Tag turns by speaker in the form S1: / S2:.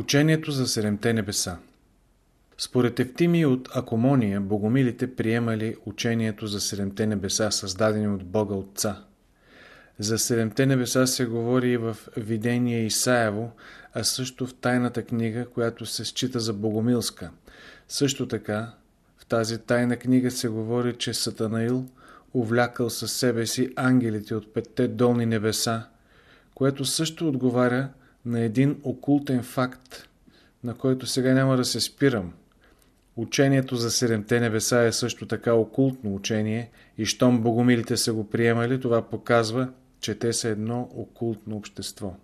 S1: Учението за седемте небеса Според Евтимий от Акомония, богомилите приемали учението за седемте небеса, създадени от Бога Отца. За седемте небеса се говори и в Видение Исаево, а също в тайната книга, която се счита за богомилска. Също така, в тази тайна книга се говори, че Сатанаил увлякал със себе си ангелите от петте долни небеса, което също отговаря на един окултен факт, на който сега няма да се спирам. Учението за седемте небеса е също така окултно учение и щом богомилите са го приемали, това показва, че те са едно окултно общество.